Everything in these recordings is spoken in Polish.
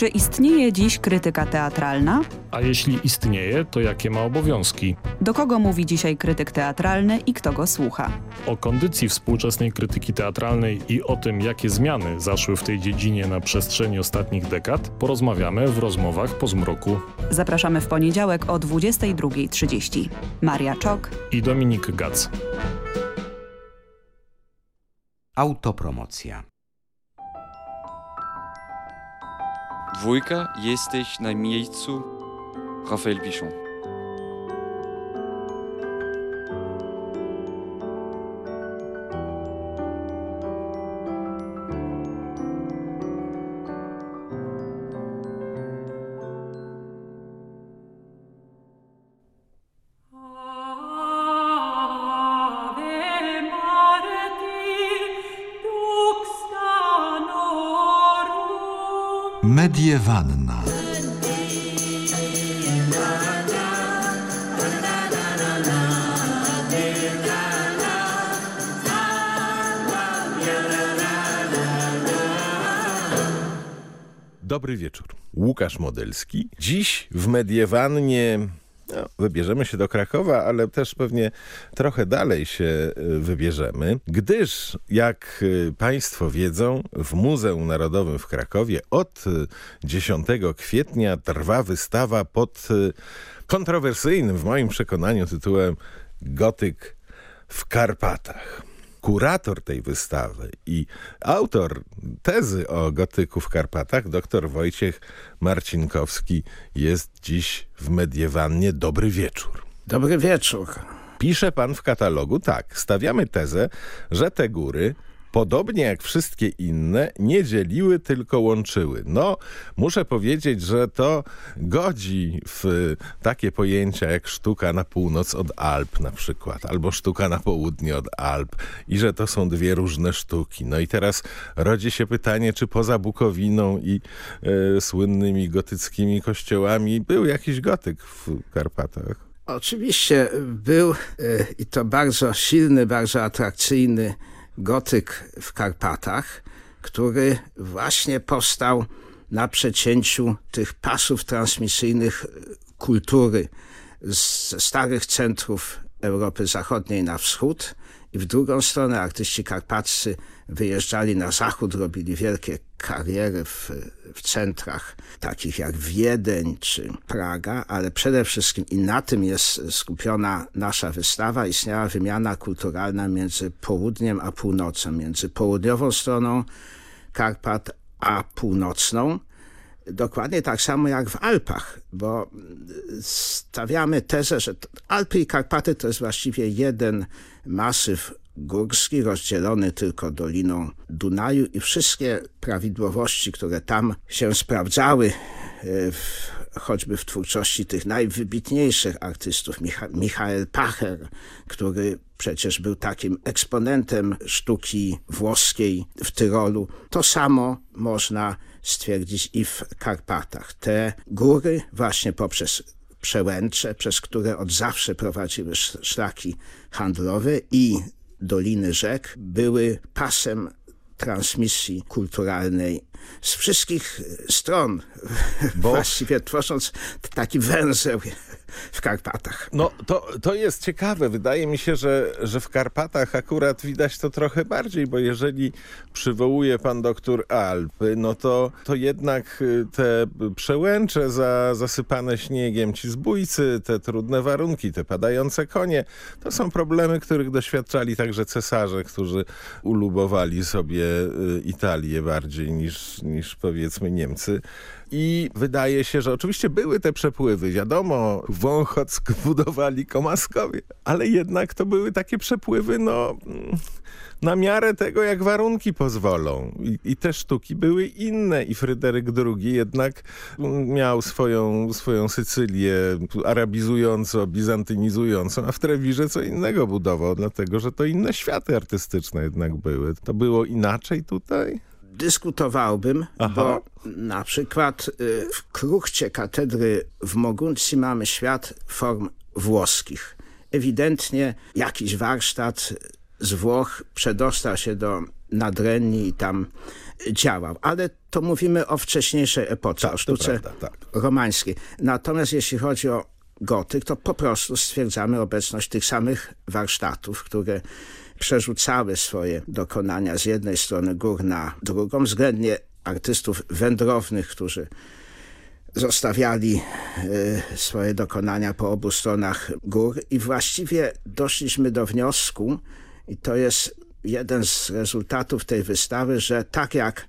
Czy istnieje dziś krytyka teatralna? A jeśli istnieje, to jakie ma obowiązki? Do kogo mówi dzisiaj krytyk teatralny i kto go słucha? O kondycji współczesnej krytyki teatralnej i o tym, jakie zmiany zaszły w tej dziedzinie na przestrzeni ostatnich dekad, porozmawiamy w rozmowach po zmroku. Zapraszamy w poniedziałek o 22.30. Maria Czok i Dominik Gac. Autopromocja. Dwójka, jesteś na miejscu. Rafael Pichon. Modelski. Dziś w Mediewannie no, wybierzemy się do Krakowa, ale też pewnie trochę dalej się y, wybierzemy, gdyż jak y, Państwo wiedzą, w Muzeum Narodowym w Krakowie od 10 y, kwietnia trwa wystawa pod kontrowersyjnym w moim przekonaniu tytułem Gotyk w Karpatach kurator tej wystawy i autor tezy o gotyku w Karpatach, dr Wojciech Marcinkowski, jest dziś w Mediewannie. Dobry wieczór. Dobry wieczór. Pisze pan w katalogu tak, stawiamy tezę, że te góry podobnie jak wszystkie inne, nie dzieliły, tylko łączyły. No, muszę powiedzieć, że to godzi w takie pojęcia jak sztuka na północ od Alp na przykład, albo sztuka na południe od Alp i że to są dwie różne sztuki. No i teraz rodzi się pytanie, czy poza Bukowiną i e, słynnymi gotyckimi kościołami był jakiś gotyk w Karpatach? Oczywiście był e, i to bardzo silny, bardzo atrakcyjny gotyk w Karpatach, który właśnie powstał na przecięciu tych pasów transmisyjnych kultury z starych centrów Europy Zachodniej na wschód i w drugą stronę artyści karpaccy wyjeżdżali na zachód, robili wielkie kariery w, w centrach takich jak Wiedeń czy Praga, ale przede wszystkim i na tym jest skupiona nasza wystawa, istniała wymiana kulturalna między południem a północą, między południową stroną Karpat a północną. Dokładnie tak samo jak w Alpach, bo stawiamy tezę, że Alpy i Karpaty to jest właściwie jeden masyw górski, rozdzielony tylko doliną Dunaju i wszystkie prawidłowości, które tam się sprawdzały, e, w, choćby w twórczości tych najwybitniejszych artystów, Micha Michael Pacher, który przecież był takim eksponentem sztuki włoskiej w Tyrolu. To samo można stwierdzić i w Karpatach. Te góry właśnie poprzez przełęcze, przez które od zawsze prowadziły szlaki handlowe i doliny rzek były pasem transmisji kulturalnej z wszystkich stron, Bo... właściwie tworząc taki węzeł w Karpatach. No to, to jest ciekawe. Wydaje mi się, że, że w Karpatach akurat widać to trochę bardziej, bo jeżeli przywołuje pan doktor Alpy, no to, to jednak y, te przełęcze za, zasypane śniegiem, ci zbójcy, te trudne warunki, te padające konie, to są problemy, których doświadczali także cesarze, którzy ulubowali sobie y, Italię bardziej niż, niż powiedzmy Niemcy. I wydaje się, że oczywiście były te przepływy. Wiadomo, Wąchock budowali Komaskowie, ale jednak to były takie przepływy, no na miarę tego, jak warunki pozwolą. I, I, te sztuki były inne i Fryderyk II jednak miał swoją, swoją Sycylię arabizującą, bizantynizującą, a w Trewirze co innego budował, dlatego, że to inne światy artystyczne jednak były. To było inaczej tutaj? Dyskutowałbym, Aha. bo na przykład y, w kruchcie katedry w Moguncji mamy świat form włoskich. Ewidentnie jakiś warsztat z Włoch przedostał się do nadrenni i tam działał. Ale to mówimy o wcześniejszej epoce, Tak, o sztuce prawda, tak. romańskiej. Natomiast jeśli chodzi o gotyk, to po prostu stwierdzamy obecność tych samych warsztatów, które przerzucały swoje dokonania z jednej strony gór na drugą, względnie artystów wędrownych, którzy zostawiali e, swoje dokonania po obu stronach gór. I właściwie doszliśmy do wniosku, i to jest jeden z rezultatów tej wystawy, że tak jak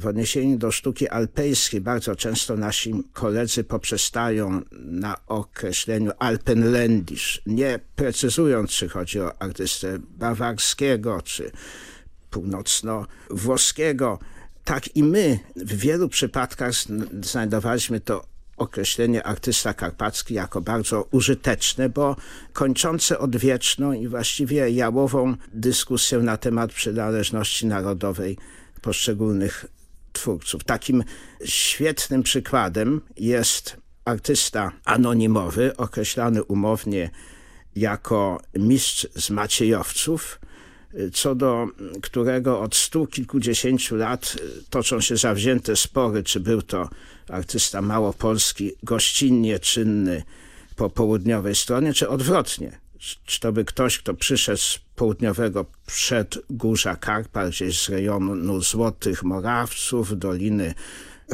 w odniesieniu do sztuki alpejskiej bardzo często nasi koledzy poprzestają na określeniu Alpenländisch, nie precyzując, czy chodzi o artystę bawarskiego, czy północno-włoskiego. Tak i my w wielu przypadkach zn- znajdowaliśmy to określenie artysta karpacki jako bardzo użyteczne, bo kończące odwieczną i właściwie jałową dyskusję na temat przynależności narodowej poszczególnych twórców. Takim świetnym przykładem jest artysta anonimowy, określany umownie jako mistrz z Maciejowców, co do którego od stu kilkudziesięciu lat toczą się zawzięte spory, czy był to artysta małopolski, gościnnie czynny po południowej stronie, czy odwrotnie. Czy to by ktoś, kto przyszedł z południowego przedgórza Karpal, gdzieś z rejonu Złotych Morawców, Doliny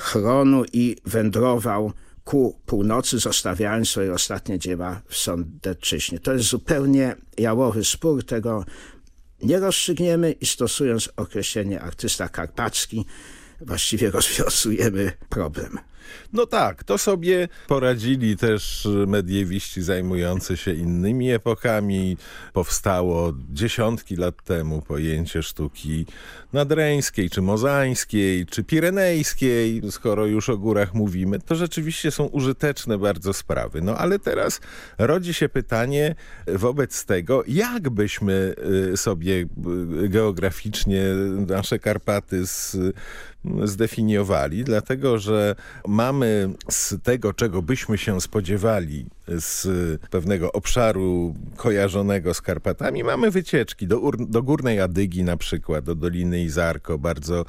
Chronu i wędrował ku północy, zostawiając swoje ostatnie dzieła w Sądecczyźnie. To jest zupełnie jałowy spór, tego nie rozstrzygniemy i stosując określenie artysta karpacki, właściwie rozwiązujemy problem. No tak, to sobie poradzili też mediewiści zajmujący się innymi epokami. Powstało dziesiątki lat temu pojęcie sztuki nadreńskiej, czy mozańskiej, czy pirenejskiej. Skoro już o górach mówimy, to rzeczywiście są użyteczne bardzo sprawy. No ale teraz rodzi się pytanie wobec tego, jak byśmy y, sobie y, geograficznie nasze Karpaty z zdefiniowali, dlatego że mamy z tego, czego byśmy się spodziewali z pewnego obszaru kojarzonego z Karpatami, mamy wycieczki do, do Górnej Adygi na przykład, do Doliny Izarko, bardzo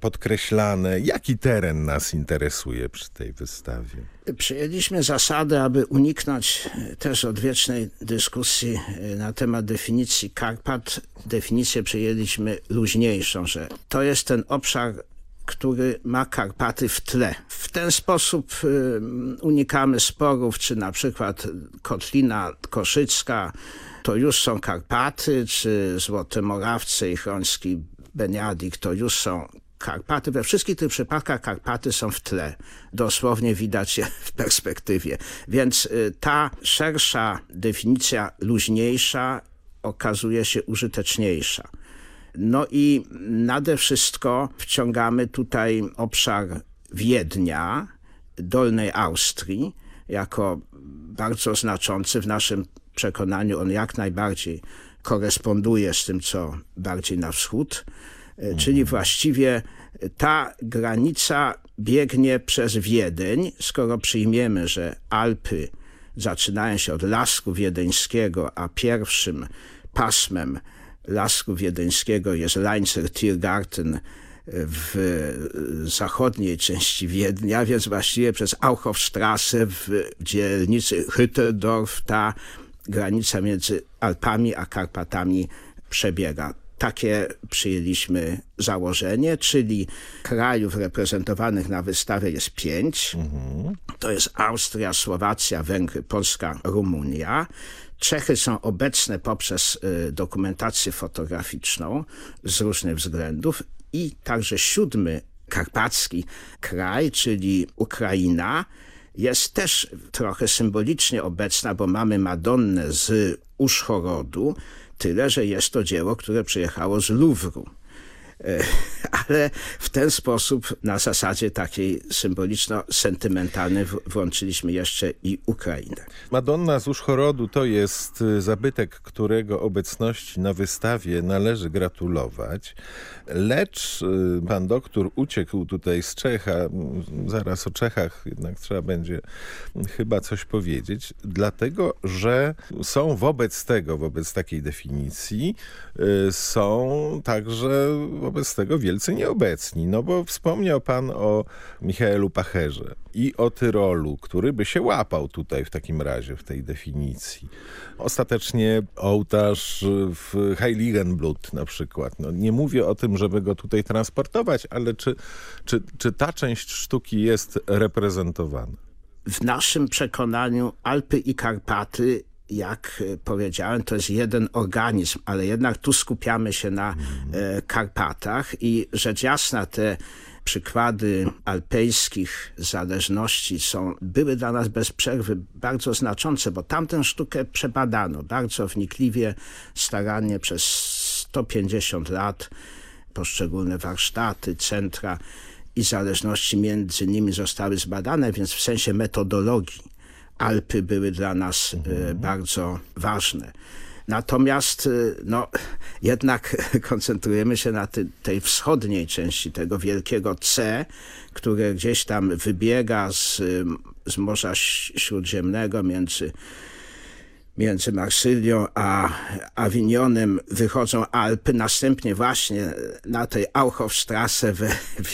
podkreślane. Jaki teren nas interesuje przy tej wystawie? Przyjęliśmy zasadę, aby uniknąć też odwiecznej dyskusji na temat definicji Karpat. Definicję przyjęliśmy luźniejszą, że to jest ten obszar który ma Karpaty w tle. W ten sposób y, unikamy sporów, czy na przykład Kotlina Koszycka to już są Karpaty, czy Złote Morawce i Chroński Beniadik to już są Karpaty. We wszystkich tych przypadkach Karpaty są w tle. Dosłownie widać je w perspektywie. Więc y, ta szersza definicja, luźniejsza okazuje się użyteczniejsza. No i nade wszystko wciągamy tutaj obszar Wiednia, Dolnej Austrii, jako bardzo znaczący w naszym przekonaniu. On jak najbardziej koresponduje z tym, co bardziej na wschód, mhm. czyli właściwie ta granica biegnie przez Wiedeń, skoro przyjmiemy, że Alpy zaczynają się od Lasku Wiedeńskiego, a pierwszym pasmem Lasku Wiedeńskiego jest Leinzer Tiergarten w zachodniej części Wiednia, więc właściwie przez Auchowstrasse w dzielnicy Hütterdorf ta granica między Alpami a Karpatami przebiega. Takie przyjęliśmy założenie, czyli krajów reprezentowanych na wystawie jest pięć. Mhm. To jest Austria, Słowacja, Węgry, Polska, Rumunia. Czechy są obecne poprzez y, dokumentację fotograficzną z różnych względów i także siódmy karpacki kraj, czyli Ukraina, jest też trochę symbolicznie obecna, bo mamy Madonnę z Uszchorodu, tyle, że jest to dzieło, które przyjechało z Luwru. E, ale w ten sposób na zasadzie takiej symboliczno-sentymentalnej włączyliśmy jeszcze i Ukrainę. Madonna z Uszchorodu to jest y, zabytek, którego obecności na wystawie należy gratulować, lecz y, pan doktor uciekł tutaj z Czecha, zaraz o Czechach jednak trzeba będzie chyba coś powiedzieć, dlatego, że są wobec tego, wobec takiej definicji, y, są także wobec tego wielce nieobecni. No bo wspomniał pan o Michaelu Pacherze i o Tyrolu, który by się łapał tutaj w takim razie, w tej definicji. Ostatecznie ołtarz w Heiligenblut na przykład. No, nie mówię o tym, żeby go tutaj transportować, ale czy, czy, czy ta część sztuki jest reprezentowana? W naszym przekonaniu Alpy i Karpaty jak powiedziałem, to jest jeden organizm, ale jednak tu skupiamy się na e, Karpatach i rzecz jasna te przykłady alpejskich zależności są, były dla nas bez przerwy bardzo znaczące, bo tamtę sztukę przebadano bardzo wnikliwie, starannie przez 150 lat. Poszczególne warsztaty, centra i zależności między nimi zostały zbadane, więc w sensie metodologii Alpy były dla nas mhm. bardzo ważne. Natomiast y, no, jednak koncentrujemy się na ty, tej wschodniej części tego wielkiego C, które gdzieś tam wybiega z, z Morza Śródziemnego między między Marsylią a Awinionem wychodzą Alpy, następnie właśnie na tej Auchowstrasse w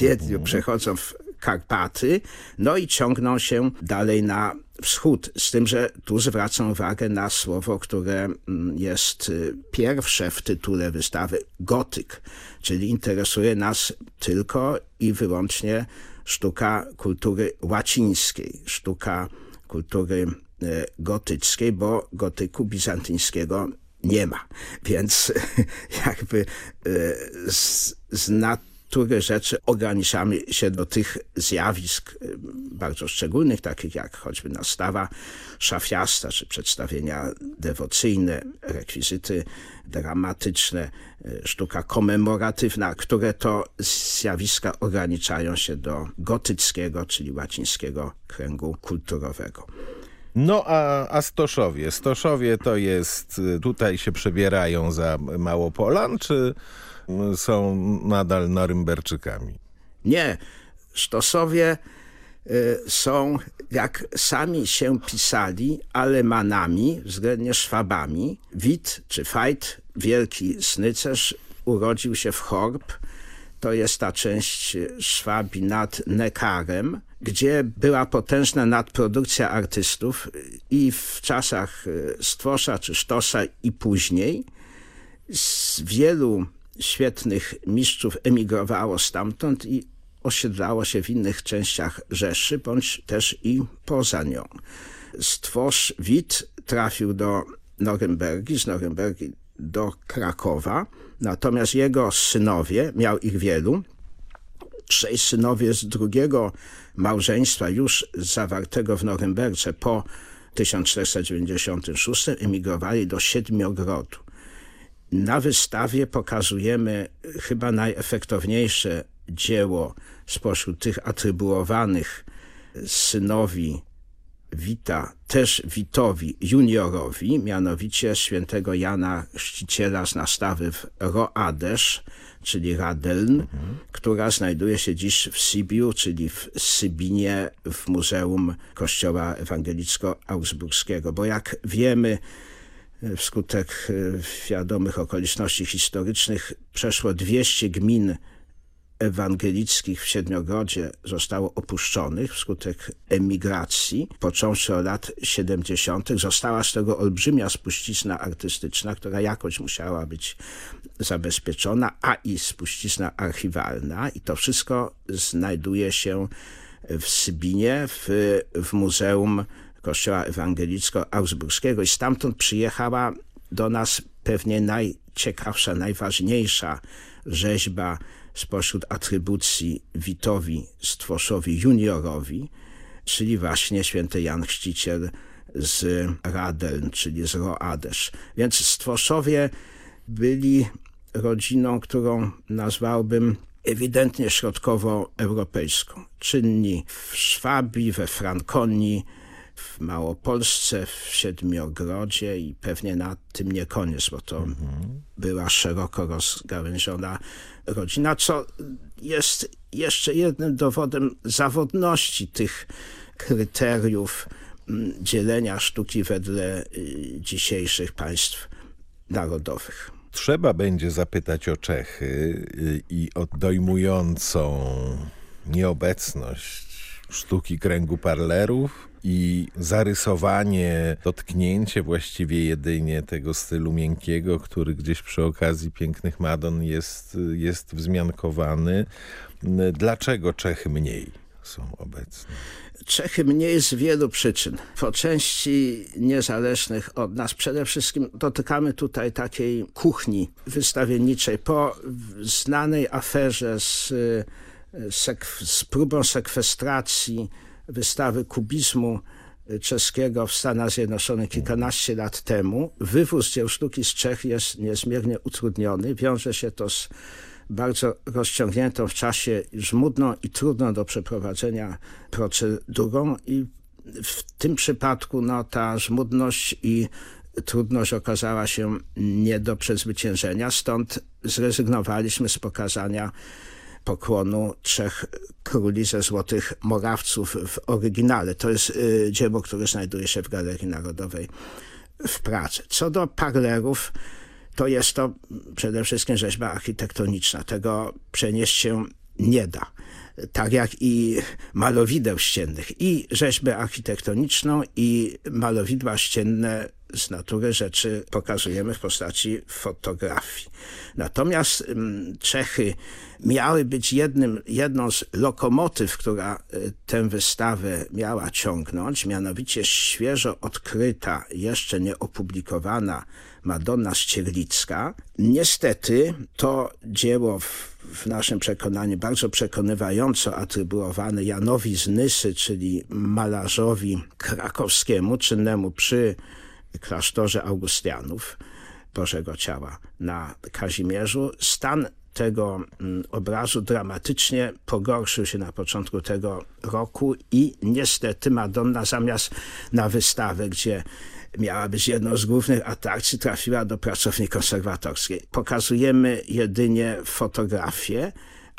Wiedniu mhm. przechodzą w Karpaty, no i ciągną się dalej na wschód. Z tym, że tu zwracam uwagę na słowo, które mm, jest y, pierwsze w tytule wystawy, gotyk, czyli interesuje nas tylko i wyłącznie sztuka kultury łacińskiej, sztuka kultury y, gotyckiej, bo gotyku bizantyńskiego nie ma. Więc jakby y, z, z które rzeczy ograniczamy się do tych zjawisk y, bardzo szczególnych, takich jak choćby nastawa szafiasta, czy przedstawienia dewocyjne, rekwizyty dramatyczne, y, sztuka komemoratywna, które to zjawiska ograniczają się do gotyckiego, czyli łacińskiego kręgu kulturowego. No a, a Stoszowie? Stoszowie to jest, y, tutaj się przebierają za Małopolan, czy są nadal Norymberczykami. Nie, Sztosowie y, są, jak sami się pisali, Alemanami, względnie Szwabami. Wit czy Fajt, wielki snycerz, urodził się w Horb. To jest ta część Szwabii nad Nekarem, gdzie była potężna nadprodukcja artystów i w czasach Stwosza czy Sztosa i później. Z wielu świetnych mistrzów emigrowało stamtąd i osiedlało się w innych częściach Rzeszy, bądź też i poza nią. Stworz Wit trafił do Norymbergi, z Norymbergi do Krakowa, natomiast jego synowie, miał ich wielu, trzej synowie z drugiego małżeństwa już zawartego w Norymberce po 1496 emigrowali do Siedmiogrodu. Na wystawie pokazujemy chyba najefektowniejsze dzieło spośród tych atrybuowanych synowi Wita, też Witowi juniorowi, mianowicie świętego Jana Chrzciciela z nastawy w Roadesz, czyli Radeln, mhm. która znajduje się dziś w Sibiu, czyli w Sybinie, w Muzeum Kościoła Ewangelicko-Augsburskiego. Bo jak wiemy, wskutek e, wiadomych okoliczności historycznych przeszło 200 gmin ewangelickich w Siedmiogrodzie zostało opuszczonych wskutek emigracji, począwszy od lat 70. Została z tego olbrzymia spuścizna artystyczna, która jakoś musiała być zabezpieczona, a i spuścizna archiwalna i to wszystko znajduje się w Sybinie, w, w Muzeum kościoła ewangelicko-augsburskiego i stamtąd przyjechała do nas pewnie najciekawsza, najważniejsza rzeźba spośród atrybucji Witowi Stwoszowi juniorowi, czyli właśnie święty Jan Chrzciciel z Radeln, czyli z Roadesz. Więc Stwoszowie byli rodziną, którą nazwałbym ewidentnie środkowoeuropejską. Czynni w Szwabii, we Frankonii, w Małopolsce, w Siedmiogrodzie i pewnie na tym nie koniec, bo to była szeroko rozgałęziona rodzina, co jest jeszcze jednym dowodem zawodności tych kryteriów dzielenia sztuki wedle y, dzisiejszych państw narodowych. trzeba będzie zapytać o Czechy y, i o dojmującą nieobecność sztuki kręgu parlerów i zarysowanie, dotknięcie właściwie jedynie tego stylu miękkiego, który gdzieś przy okazji Pięknych Madon jest, jest wzmiankowany. Dlaczego Czechy mniej są obecne? Czechy mniej z wielu przyczyn. Po części niezależnych od nas. Przede wszystkim dotykamy tutaj takiej kuchni wystawienniczej. Po znanej aferze z, z próbą sekwestracji wystawy kubizmu czeskiego w Stanach Zjednoczonych kilkanaście lat temu, wywóz dzieł sztuki z Czech jest niezmiernie utrudniony. Wiąże się to z bardzo rozciągniętą w czasie, żmudną i trudną do przeprowadzenia procedurą i w tym przypadku no, ta żmudność i trudność okazała się nie do przezwyciężenia, stąd zrezygnowaliśmy z pokazania pokłonu trzech króli ze złotych morawców w oryginale. To jest y, dzieło, które znajduje się w Galerii Narodowej w Pradze. Co do parlerów, to jest to przede wszystkim rzeźba architektoniczna. Tego przenieść się nie da. Tak jak i malowideł ściennych. I rzeźbę architektoniczną, i malowidła ścienne z natury rzeczy pokazujemy w postaci fotografii. Natomiast mm, Czechy miały być jednym, jedną z lokomotyw, która y, tę wystawę miała ciągnąć, mianowicie świeżo odkryta, jeszcze nie opublikowana Madonna Ścierlicka. Niestety to dzieło w, w naszym przekonaniu bardzo przekonywająco atrybuowane Janowi z Nysy, czyli malarzowi krakowskiemu, czynnemu przy klasztorze Augustianów Bożego Ciała na Kazimierzu. Stan tego mm, obrazu dramatycznie pogorszył się na początku tego roku i niestety Madonna zamiast na wystawę, gdzie miała być jedną z głównych atrakcji, trafiła do pracowni konserwatorskiej. Pokazujemy jedynie fotografię,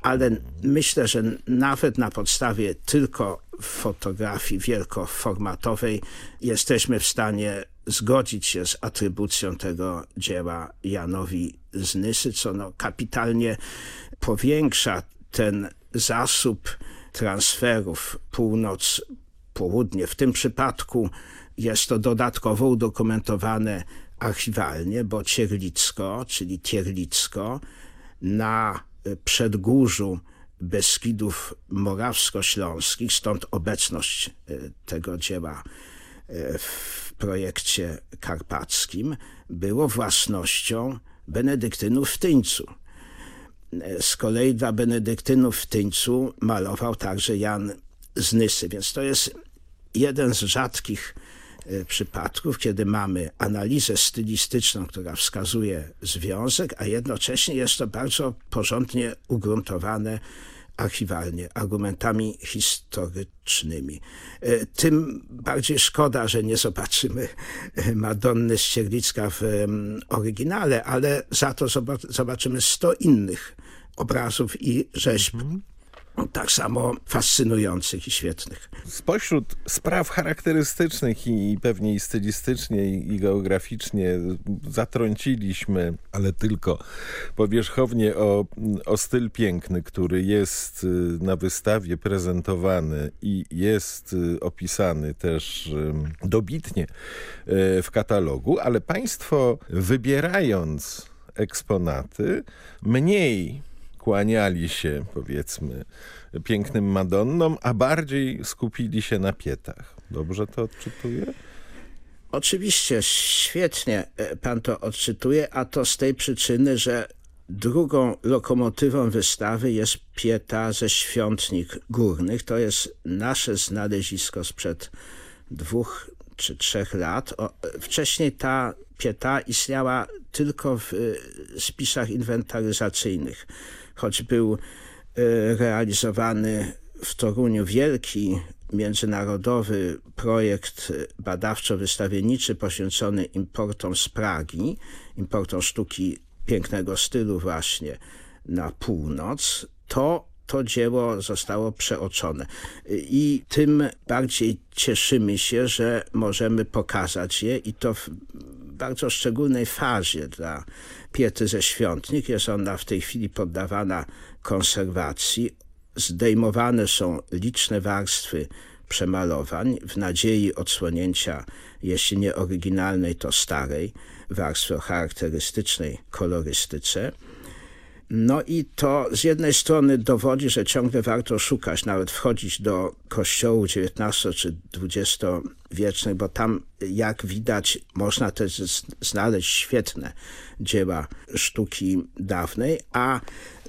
ale myślę, że nawet na podstawie tylko fotografii wielkoformatowej jesteśmy w stanie zgodzić się z atrybucją tego dzieła Janowi z Nysy, co no kapitalnie powiększa ten zasób transferów północ-południe. W tym przypadku jest to dodatkowo udokumentowane archiwalnie, bo Cierlicko, czyli Tierlicko, na przedgórzu Beskidów Morawsko-Śląskich, stąd obecność e, tego dzieła w projekcie karpackim, było własnością benedyktynów w Tyńcu. Z kolei dla benedyktynów w Tyńcu malował także Jan z Nysy, więc to jest jeden z rzadkich E, przypadków, kiedy mamy analizę stylistyczną, która wskazuje związek, a jednocześnie jest to bardzo porządnie ugruntowane archiwalnie, argumentami historycznymi. E, tym bardziej szkoda, że nie zobaczymy e, Madonny z Cierlicka w oryginale, ale za to zobaczymy sto innych obrazów i rzeźb tak samo fascynujących i świetnych. Spośród spraw charakterystycznych i pewnie i stylistycznie i geograficznie zatrąciliśmy, ale tylko powierzchownie o, o styl piękny, który jest y, na wystawie prezentowany i jest y, opisany też y, dobitnie w katalogu, ale państwo wybierając eksponaty mniej kłaniali się, powiedzmy, pięknym Madonnom, a bardziej skupili się na pietach. Dobrze to odczytuję? Oczywiście, świetnie e, pan to odczytuje, a to z tej przyczyny, że drugą lokomotywą wystawy jest pieta ze świątnik górnych. To jest nasze znalezisko sprzed dwóch czy trzech lat. O, wcześniej ta pieta istniała tylko w e, spisach inwentaryzacyjnych choć był e, realizowany w Toruniu wielki międzynarodowy projekt badawczo-wystawienniczy poświęcony importom z Pragi, importom sztuki pięknego stylu właśnie na północ, to to dzieło zostało przeoczone. I tym bardziej cieszymy się, że możemy pokazać je i to w bardzo szczególnej fazie dla piety ze świątnik. Jest ona w tej chwili poddawana konserwacji. Zdejmowane są liczne warstwy przemalowań w nadziei odsłonięcia, jeśli nie oryginalnej, to starej warstwy o charakterystycznej kolorystyce. No i to z jednej strony dowodzi, że ciągle warto szukać, nawet wchodzić do kościołów XIX czy XX-wiecznych, bo tam, jak widać, można też znaleźć świetne dzieła sztuki dawnej, a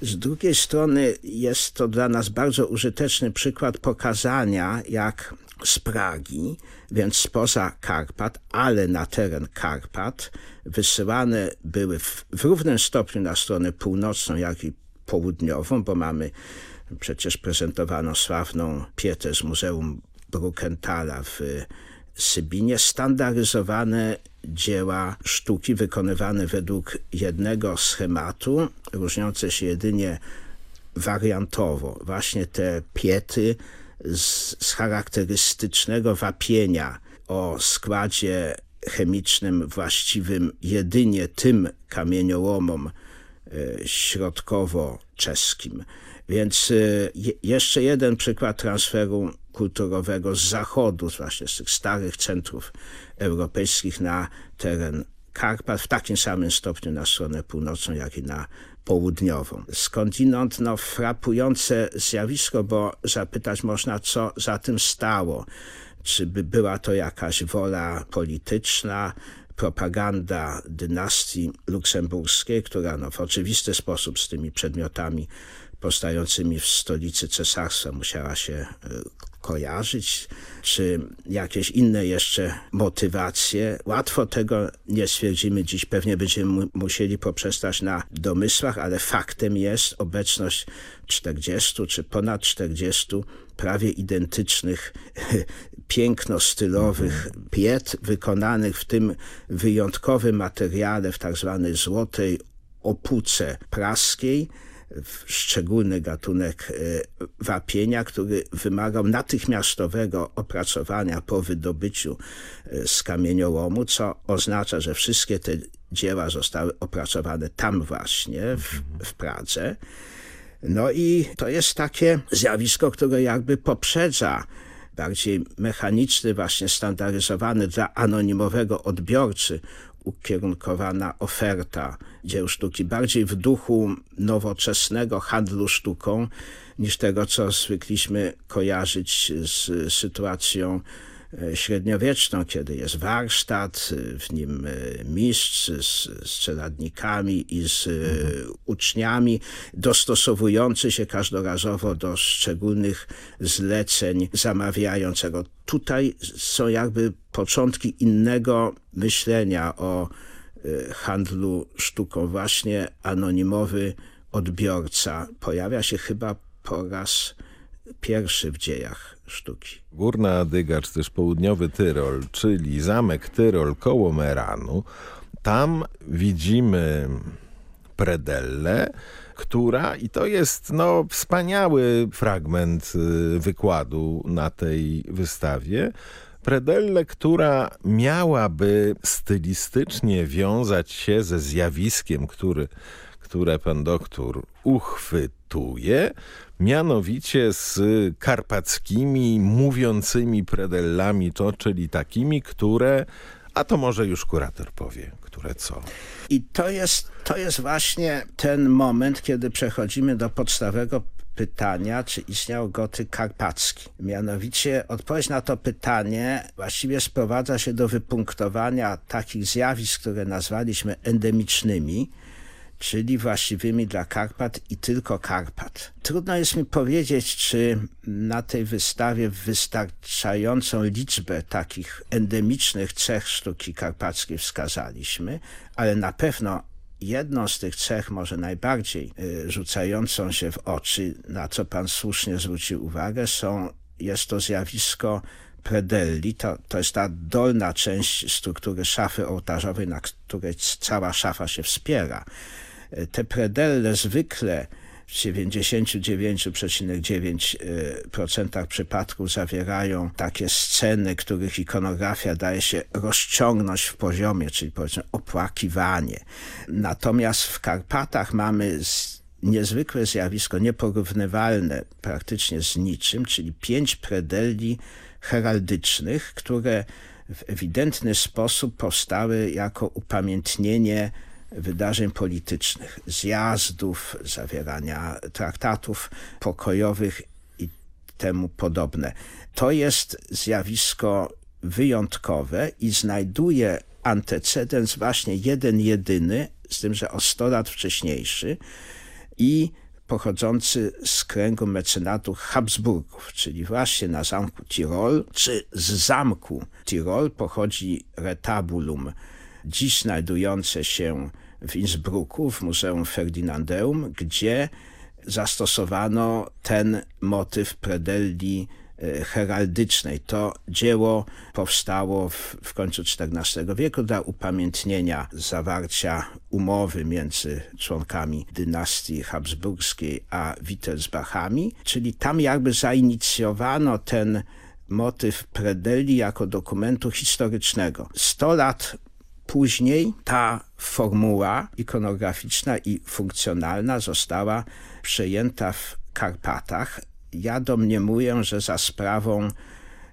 z drugiej strony jest to dla nas bardzo użyteczny przykład pokazania, jak z Pragi, więc spoza Karpat, ale na teren Karpat, wysyłane były w, w równym stopniu na stronę północną, jak i południową, bo mamy przecież prezentowaną sławną pietę z Muzeum Bruckenthala w Sybinie, standaryzowane dzieła sztuki wykonywane według jednego schematu, różniące się jedynie wariantowo. Właśnie te piety z, z charakterystycznego wapienia o składzie chemicznym właściwym jedynie tym kamieniołomom e, środkowo-czeskim. Więc e, jeszcze jeden przykład transferu kulturowego z zachodu, właśnie z tych starych centrów europejskich na teren Karpat, w takim samym stopniu na stronę północną, jak i na południową. Skądinąd no, frapujące zjawisko, bo zapytać można, co za tym stało. Czy by była to jakaś wola polityczna, propaganda dynastii luksemburskiej, która no, w oczywisty sposób z tymi przedmiotami powstającymi w stolicy cesarstwa musiała się e, kojarzyć, czy jakieś inne jeszcze motywacje. Łatwo tego nie stwierdzimy dziś. Pewnie będziemy musieli poprzestać na domysłach, ale faktem jest obecność 40 czy ponad 40 prawie identycznych, piękno-stylowych piet wykonanych w tym wyjątkowym materiale, w tak zwanej złotej opuce praskiej, szczególny gatunek e, wapienia, który wymagał natychmiastowego opracowania po wydobyciu e, z kamieniołomu, co oznacza, że wszystkie te dzieła zostały opracowane tam właśnie, w, w Pradze. No i to jest takie zjawisko, które jakby poprzedza bardziej mechaniczny, właśnie standaryzowany dla anonimowego odbiorcy ukierunkowana oferta dzieł sztuki, bardziej w duchu nowoczesnego handlu sztuką, niż tego, co zwykliśmy kojarzyć z sytuacją średniowieczną, kiedy jest warsztat, e, w nim e, mistrz z, z czeladnikami i z uczniami, dostosowujący się każdorazowo do szczególnych zleceń zamawiającego. Tutaj są jakby początki innego myślenia o handlu sztuką. Właśnie anonimowy odbiorca pojawia się chyba po raz pierwszy w dziejach sztuki. Górna Adyga, czy też południowy Tyrol, czyli zamek Tyrol koło Meranu, tam widzimy predellę, która, i to jest no, wspaniały fragment y, wykładu na tej wystawie, Predelle, która miałaby stylistycznie wiązać się ze zjawiskiem, który, które pan doktor uchwytuje, mianowicie z karpackimi, mówiącymi predellami to, czyli takimi, które, a to może już kurator powie, które co. I to jest, to jest właśnie ten moment, kiedy przechodzimy do podstawowego pytania, czy istniał gotyk karpacki. Mianowicie odpowiedź na to pytanie właściwie sprowadza się do wypunktowania takich zjawisk, które nazwaliśmy endemicznymi, czyli właściwymi dla Karpat i tylko Karpat. Trudno jest mi powiedzieć, czy na tej wystawie wystarczającą liczbę takich endemicznych cech sztuki karpackiej wskazaliśmy, ale na pewno jedną z tych cech, może najbardziej y, rzucającą się w oczy, na co pan słusznie zwrócił uwagę, są, jest to zjawisko predelli, to, to jest ta dolna część struktury szafy ołtarzowej, na której cała szafa się wspiera. Te predelle zwykle w 99,9% przypadków zawierają takie sceny, których ikonografia daje się rozciągnąć w poziomie, czyli powiedzmy opłakiwanie. Natomiast w Karpatach mamy niezwykłe zjawisko, nieporównywalne praktycznie z niczym, czyli pięć predelli heraldycznych, które w ewidentny sposób powstały jako upamiętnienie wydarzeń politycznych, zjazdów, zawierania traktatów pokojowych i temu podobne. To jest zjawisko wyjątkowe i znajduje antecedens właśnie jeden jedyny, z tym, że o 100 lat wcześniejszy i pochodzący z kręgu mecenatów Habsburgów, czyli właśnie na zamku Tirol, czy z zamku Tirol pochodzi retabulum, dziś znajdujące się w Innsbrucku, w Muzeum Ferdinandeum, gdzie zastosowano ten motyw predelli e, heraldycznej. To dzieło powstało w, w końcu XIV wieku dla upamiętnienia zawarcia umowy między członkami dynastii habsburskiej a Wittelsbachami, czyli tam jakby zainicjowano ten motyw predelli jako dokumentu historycznego. Sto lat Później ta formuła ikonograficzna i funkcjonalna została przejęta w Karpatach. Ja domniemuję, że za sprawą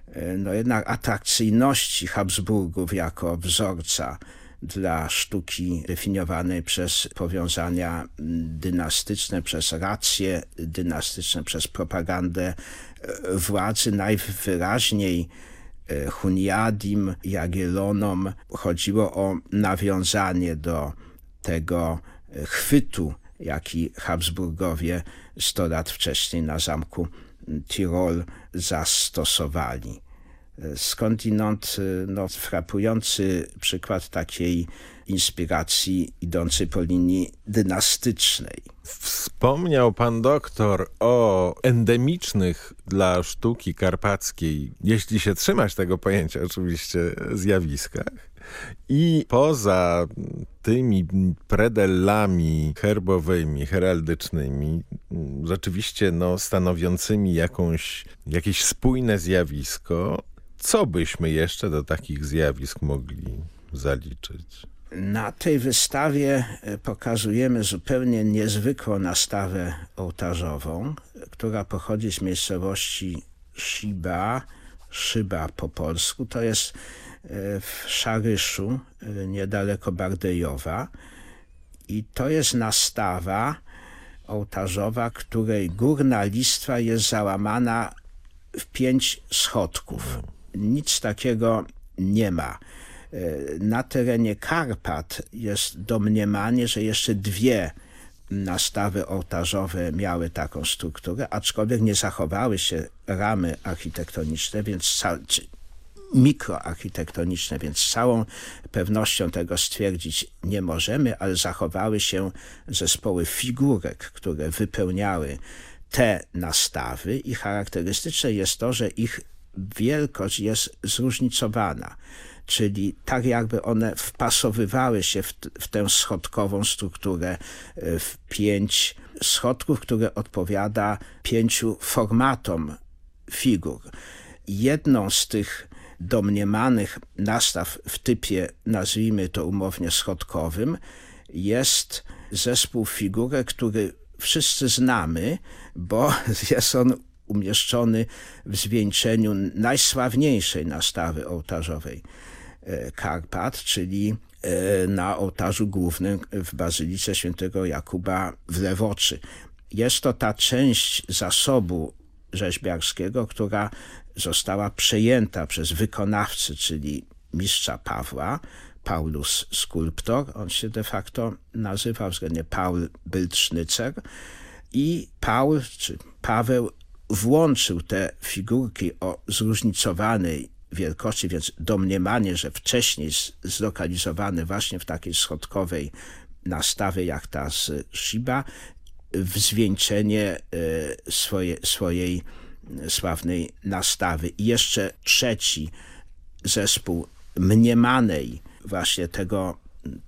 e, no jednak atrakcyjności Habsburgów jako wzorca dla sztuki definiowanej przez powiązania dynastyczne, przez racje dynastyczne, przez propagandę e, władzy najwyraźniej Huniadim, Jagiellonom chodziło o nawiązanie do tego e, chwytu, jaki Habsburgowie 100 lat wcześniej na zamku Tirol zastosowali. E, skądinąd no, frapujący przykład takiej inspiracji idącej po linii dynastycznej. Wspomniał pan doktor o endemicznych dla sztuki karpackiej, jeśli się trzymać tego pojęcia oczywiście, zjawiskach. I poza tymi predellami herbowymi, heraldycznymi, rzeczywiście no, stanowiącymi jakąś, jakieś spójne zjawisko, co byśmy jeszcze do takich zjawisk mogli zaliczyć? Na tej wystawie e, pokazujemy zupełnie niezwykłą nastawę ołtarzową, która pochodzi z miejscowości Shiba, Szyba po polsku. To jest e, w Szaryszu, e, niedaleko Bardejowa. I to jest nastawa ołtarzowa, której górna listwa jest załamana w pięć schodków. Nic takiego nie ma. E, na terenie Karpat jest domniemanie, że jeszcze dwie nastawy ołtarzowe miały taką strukturę, aczkolwiek nie zachowały się ramy architektoniczne, więc mikroarchitektoniczne, więc z całą pewnością tego stwierdzić nie możemy, ale zachowały się zespoły figurek, które wypełniały te nastawy i charakterystyczne jest to, że ich wielkość jest zróżnicowana czyli tak jakby one wpasowywały się w, w tę schodkową strukturę e, w pięć schodków, które odpowiada pięciu formatom figur. Jedną z tych domniemanych nastaw w typie, nazwijmy to umownie schodkowym, jest zespół figurek, który wszyscy znamy, bo jest on umieszczony w zwieńczeniu najsławniejszej nastawy ołtarzowej Karpat, czyli e, na ołtarzu głównym w Bazylice Świętego Jakuba w Lewoczy. Jest to ta część zasobu rzeźbiarskiego, która została przejęta przez wykonawcy, czyli mistrza Pawła, Paulus Skulptor, on się de facto nazywał względnie Paul Bildschnitzer i Paul, czy Paweł włączył te figurki o zróżnicowanej wielkości, więc domniemanie, że wcześniej zlokalizowany właśnie w takiej schodkowej nastawie jak ta z Shiba, w zwieńczenie e, swoje, swojej sławnej nastawy. I jeszcze trzeci zespół mniemanej właśnie tego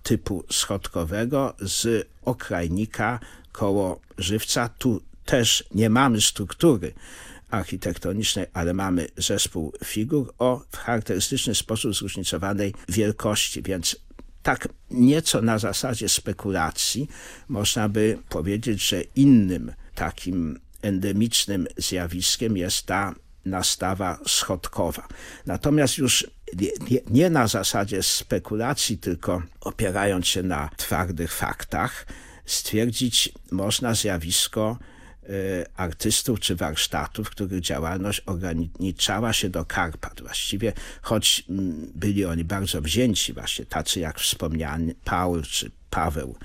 typu schodkowego z okrajnika, koło żywca. Tu też nie mamy struktury architektonicznej, ale mamy zespół figur o w charakterystyczny sposób zróżnicowanej wielkości, więc tak nieco na zasadzie spekulacji można by powiedzieć, że innym takim endemicznym zjawiskiem jest ta nastawa schodkowa. Natomiast już nie, nie, na zasadzie spekulacji, tylko opierając się na twardych faktach, stwierdzić można zjawisko artystów czy warsztatów, których działalność ograniczała się do Karpat. Właściwie, choć mm, byli oni bardzo wzięci, właśnie tacy jak wspomniany Paul czy Paweł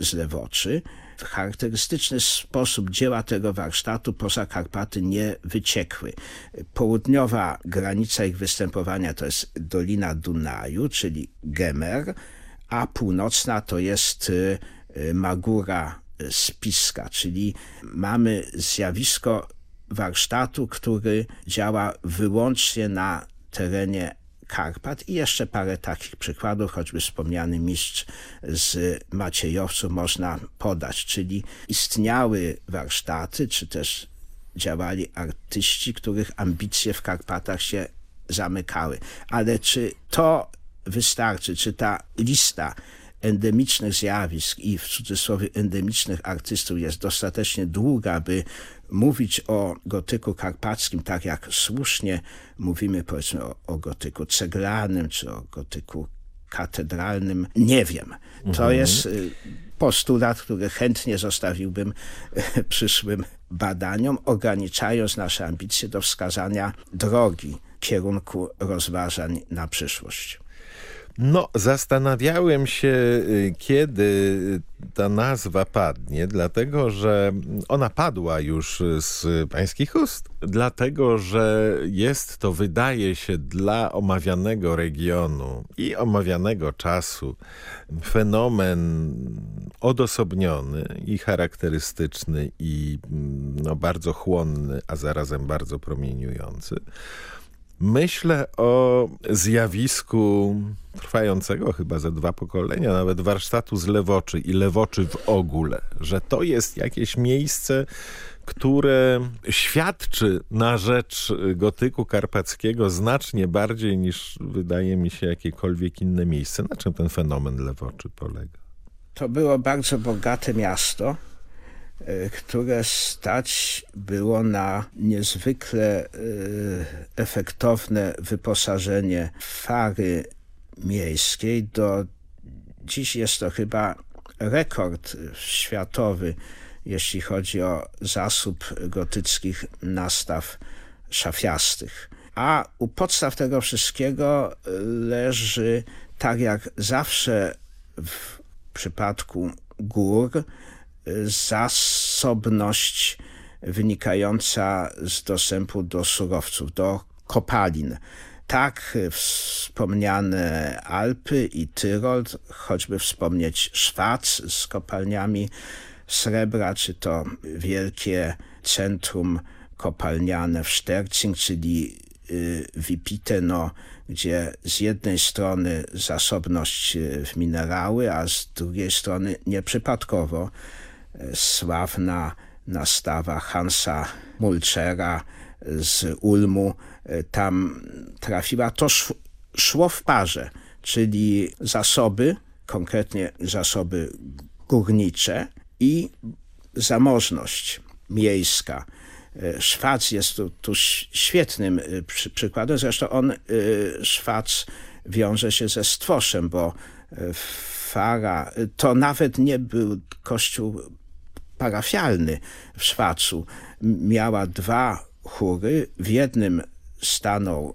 z Lewoczy, w charakterystyczny sposób dzieła tego warsztatu poza Karpaty nie wyciekły. Południowa granica ich występowania to jest Dolina Dunaju, czyli Gemer, a północna to jest y, Magura Spiska, czyli mamy zjawisko warsztatu, który działa wyłącznie na terenie Karpat i jeszcze parę takich przykładów, choćby wspomniany mistrz z Maciejowców można podać, czyli istniały warsztaty, czy też działali artyści, których ambicje w Karpatach się zamykały. Ale czy to wystarczy, czy ta lista endemicznych zjawisk i w cudzysłowie endemicznych artystów jest dostatecznie długa, by mówić o gotyku karpackim tak jak słusznie mówimy powiedzmy o, o gotyku ceglanym czy o gotyku katedralnym, nie wiem. To mhm. jest y, postulat, który chętnie zostawiłbym przyszłym badaniom, ograniczając nasze ambicje do wskazania drogi, kierunku rozważań na przyszłość. No, zastanawiałem się, y, kiedy ta nazwa padnie, dlatego że ona padła już z pańskich ust. Dlatego, że jest to, wydaje się, dla omawianego regionu i omawianego czasu fenomen odosobniony i charakterystyczny i no, bardzo chłonny, a zarazem bardzo promieniujący. Myślę o zjawisku trwającego chyba ze dwa pokolenia, nawet warsztatu z Lewoczy i Lewoczy w ogóle, że to jest jakieś miejsce, które świadczy na rzecz gotyku karpackiego znacznie bardziej niż wydaje mi się jakiekolwiek inne miejsce. Na czym ten fenomen Lewoczy polega? To było bardzo bogate miasto, które stać było na niezwykle e, efektowne wyposażenie fary miejskiej. Do dziś jest to chyba rekord światowy, jeśli chodzi o zasób gotyckich nastaw szafiastych. A u podstaw tego wszystkiego leży, tak jak zawsze w przypadku gór, zasobność wynikająca z dostępu do surowców, do kopalin. Tak wspomniane Alpy i Tyrol, choćby wspomnieć Szwac z kopalniami srebra, czy to wielkie centrum kopalniane w Sterzing, czyli y, Wipiteno, gdzie z jednej strony zasobność w minerały, a z drugiej strony nieprzypadkowo sławna nastawa Hansa Mulchera z Ulmu tam trafiła. To szło w parze, czyli zasoby, konkretnie zasoby górnicze i zamożność miejska. Szwac jest tu, tu świetnym y, przy, przykładem, zresztą on, y, Szwac wiąże się ze Stwoszem, bo y, Fara to nawet nie był kościół parafialny w Szwacu miała dwa chóry. W jednym stanął,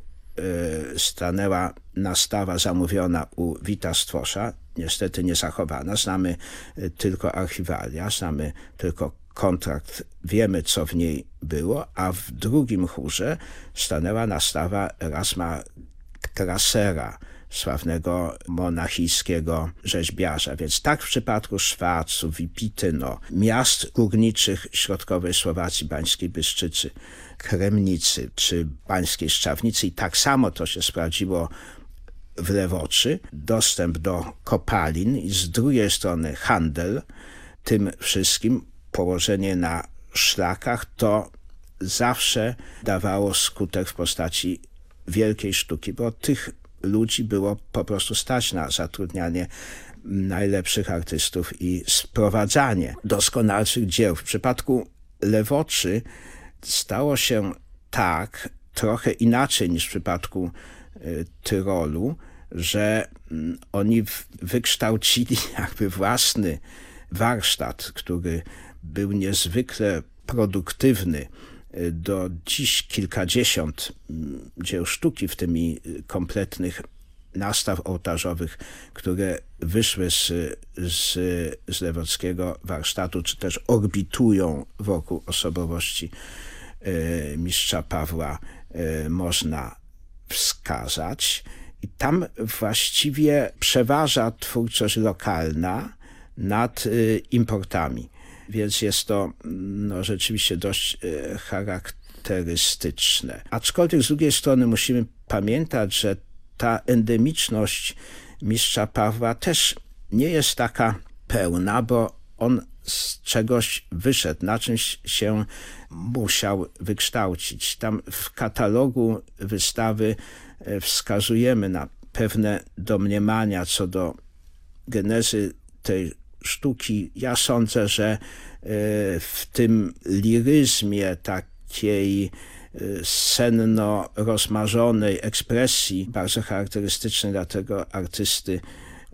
y, stanęła nastawa zamówiona u Wita Stwosza, niestety nie zachowana. Znamy y, tylko archiwalia, znamy tylko kontrakt, wiemy co w niej było, a w drugim chórze stanęła nastawa Erasma Krasera, sławnego monachijskiego rzeźbiarza. Więc tak w przypadku Szwaców i Pityno, miast górniczych środkowej Słowacji, Bańskiej Byszczycy, Kremnicy czy Bańskiej Szczawnicy i tak samo to się sprawdziło w Lewoczy, dostęp do kopalin i z drugiej strony handel, tym wszystkim położenie na szlakach to zawsze dawało skutek w postaci wielkiej sztuki, bo tych ludzi było po prostu stać na zatrudnianie najlepszych artystów i sprowadzanie doskonalszych dzieł. W przypadku Lewoczy stało się tak, trochę inaczej niż w przypadku y, Tyrolu, że mm, oni wykształcili jakby własny warsztat, który był niezwykle produktywny. Y, do dziś kilkadziesiąt mm, dzieł sztuki, w tym i kompletnych nastaw ołtarzowych, które wyszły z, z, z lewockiego warsztatu, czy też orbitują wokół osobowości e, mistrza Pawła, e, można wskazać. I tam właściwie przeważa twórczość lokalna nad e, importami. Więc jest to no, rzeczywiście dość charakterystyczne. Aczkolwiek z drugiej strony musimy pamiętać, że ta endemiczność mistrza Pawła też nie jest taka pełna, bo on z czegoś wyszedł, na czymś się musiał wykształcić. Tam w katalogu wystawy e, wskazujemy na pewne domniemania co do genezy tej sztuki. Ja sądzę, że e, w tym liryzmie takiej senno rozmarzonej ekspresji, bardzo charakterystycznej dla tego artysty,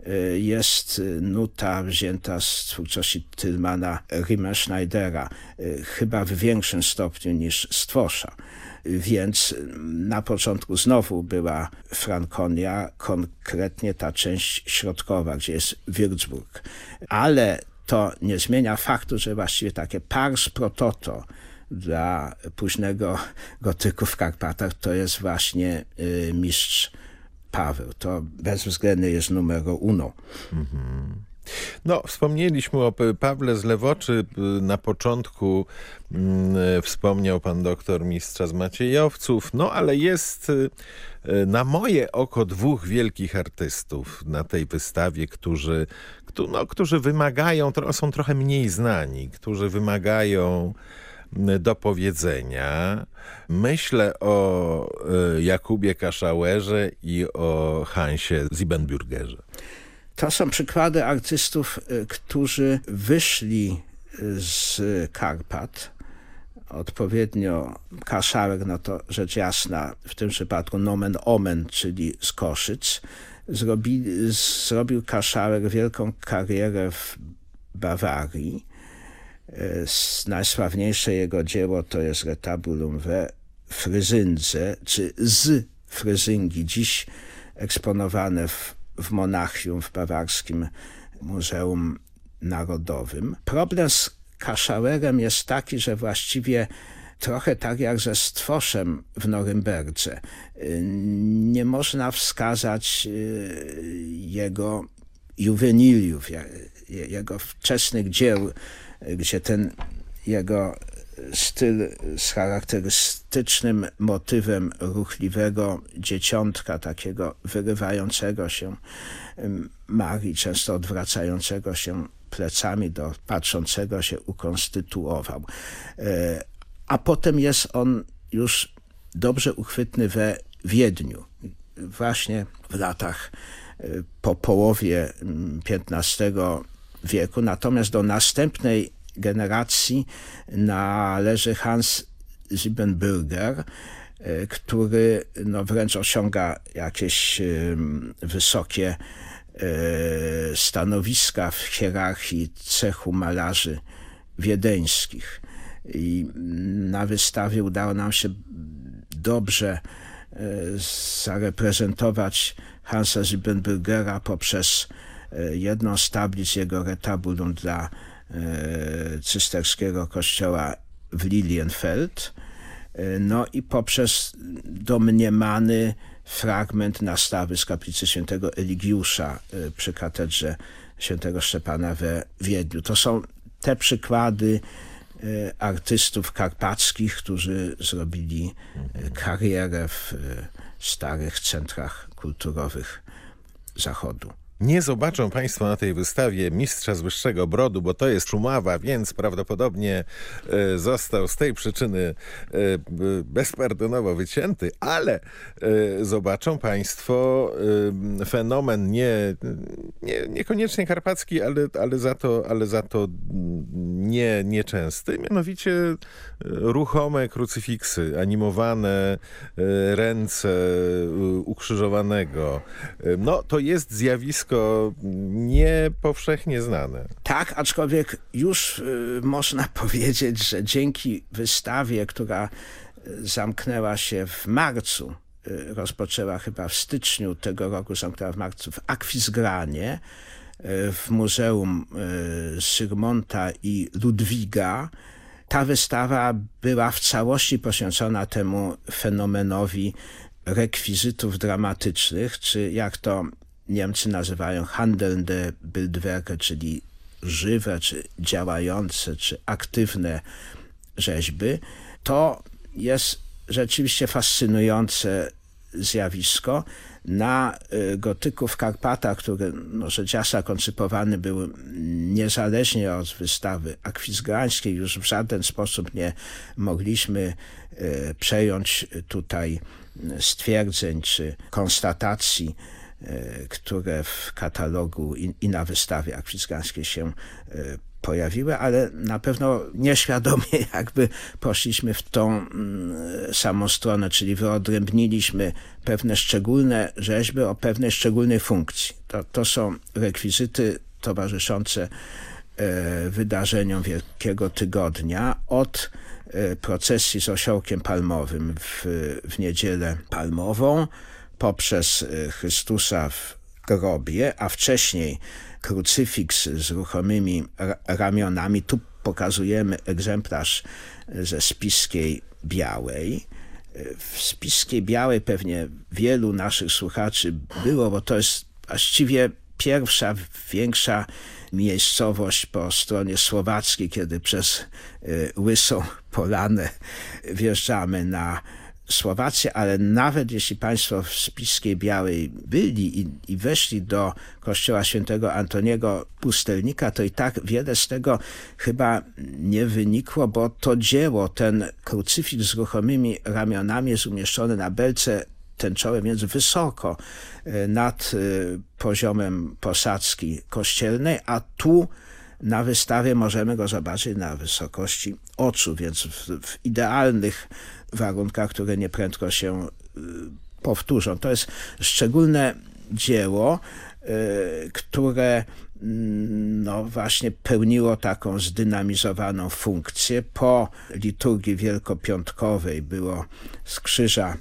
e, jest nuta wzięta z twórczości Tillmana Rimmerschneidera, e, chyba w większym stopniu niż Stwosza. Więc na początku znowu była Frankonia, konkretnie ta część środkowa, gdzie jest Würzburg. Ale to nie zmienia faktu, że właściwie takie pars prototo dla późnego gotyku w Karpatach to jest właśnie y, mistrz Paweł. To bezwzględnie jest numer uno. Mhm. No, wspomnieliśmy o Pawle z Lewoczy. Na początku mm, wspomniał pan doktor mistrza z Maciejowców, no ale jest y, na moje oko dwóch wielkich artystów na tej wystawie, którzy, no, którzy wymagają, są trochę mniej znani, którzy wymagają do powiedzenia. Myślę o e, Jakubie Kaszałerze i o Hansie Siebenbürgerze. To są przykłady artystów, e, którzy wyszli z Karpat. Odpowiednio Kaszałek, no to rzecz jasna, w tym przypadku nomen omen, czyli z Koszyc. Zrobi, zrobił Kaszałek wielką karierę w Bawarii najsławniejsze jego dzieło to jest Retabulum we Fryzyndze, czy z Fryzyngi, dziś eksponowane w, w Monachium, w Bawarskim Muzeum Narodowym. Problem z Kaszałerem jest taki, że właściwie trochę tak jak ze Stwoszem w Norymberdze. Nie można wskazać y, jego juweniliów, jego wczesnych dzieł gdzie ten jego styl z charakterystycznym motywem ruchliwego dzieciątka, takiego wyrywającego się Marii, często odwracającego się plecami do patrzącego się ukonstytuował. E, a potem jest on już dobrze uchwytny we Wiedniu. Właśnie w latach e, po połowie XV wieku. Natomiast do następnej generacji należy Hans Siebenbürger, e, który no wręcz osiąga jakieś wysokie e, stanowiska w hierarchii cechu malarzy wiedeńskich. I na wystawie udało nam się dobrze e, zareprezentować Hansa Siebenbürgera poprzez jedną z tablic jego retabulum dla cysterskiego kościoła w Lilienfeld. E, no i poprzez domniemany fragment nastawy z kaplicy świętego Eligiusza e, przy katedrze świętego Szczepana we Wiedniu. To są te przykłady artystów karpackich, którzy zrobili karierę w starych centrach kulturowych Zachodu. Nie zobaczą Państwo na tej wystawie mistrza z wyższego brodu, bo to jest Szumawa, więc prawdopodobnie e, został z tej przyczyny e, bezpardonowo wycięty, ale e, zobaczą Państwo fenomen nie, nie, niekoniecznie karpacki, ale, ale za to, ale za to nie, nieczęsty, mianowicie ruchome krucyfiksy, animowane ręce ukrzyżowanego. No, to jest zjawisko niepowszechnie znane. Tak, aczkolwiek już y, można powiedzieć, że dzięki wystawie, która y, zamknęła się w marcu, y, rozpoczęła chyba w styczniu tego roku, zamknęła w marcu w Akwizgranie, y, w Muzeum y, Zygmonta i Ludwiga. Ta wystawa była w całości poświęcona temu fenomenowi rekwizytów dramatycznych, czy jak to Niemcy nazywają handelnde Bildwerke, czyli żywe, czy działające, czy aktywne rzeźby. To jest rzeczywiście fascynujące zjawisko. Na y, gotyku w Karpatach, który rzecz jasna koncypowany był niezależnie od wystawy akwizgrańskiej, już w żaden sposób nie mogliśmy y, przejąć tutaj stwierdzeń czy konstatacji, które w katalogu i, i na wystawie akwizgrańskiej się y, pojawiły, ale na pewno nieświadomie jakby poszliśmy w tą mm, samą stronę, czyli wyodrębniliśmy pewne szczególne rzeźby o pewnej szczególnej funkcji. To, to są rekwizyty towarzyszące e, wydarzeniom Wielkiego Tygodnia od e, procesji z osiołkiem palmowym w, w niedzielę palmową poprzez e, Chrystusa w grobie, a wcześniej krucyfiks z ruchomymi ra- ramionami. Tu pokazujemy egzemplarz ze Spiskiej Białej. W Spiskiej Białej pewnie wielu naszych słuchaczy było, bo to jest właściwie pierwsza, większa miejscowość po stronie słowackiej, kiedy przez y, Łysą Polanę wjeżdżamy na Słowację, ale nawet jeśli Państwo w Spiskiej Białej byli i, i weszli do kościoła świętego Antoniego Pustelnika, to i tak wiele z tego chyba nie wynikło, bo to dzieło, ten krucyfiks z ruchomymi ramionami jest umieszczony na belce tęczowej, więc wysoko e, nad e, poziomem posadzki kościelnej, a tu na wystawie możemy go zobaczyć na wysokości oczu, więc w, w idealnych warunkach, które nieprędko się y, powtórzą. To jest szczególne dzieło, y, które mm, no właśnie pełniło taką zdynamizowaną funkcję. Po liturgii wielkopiątkowej było z krzyża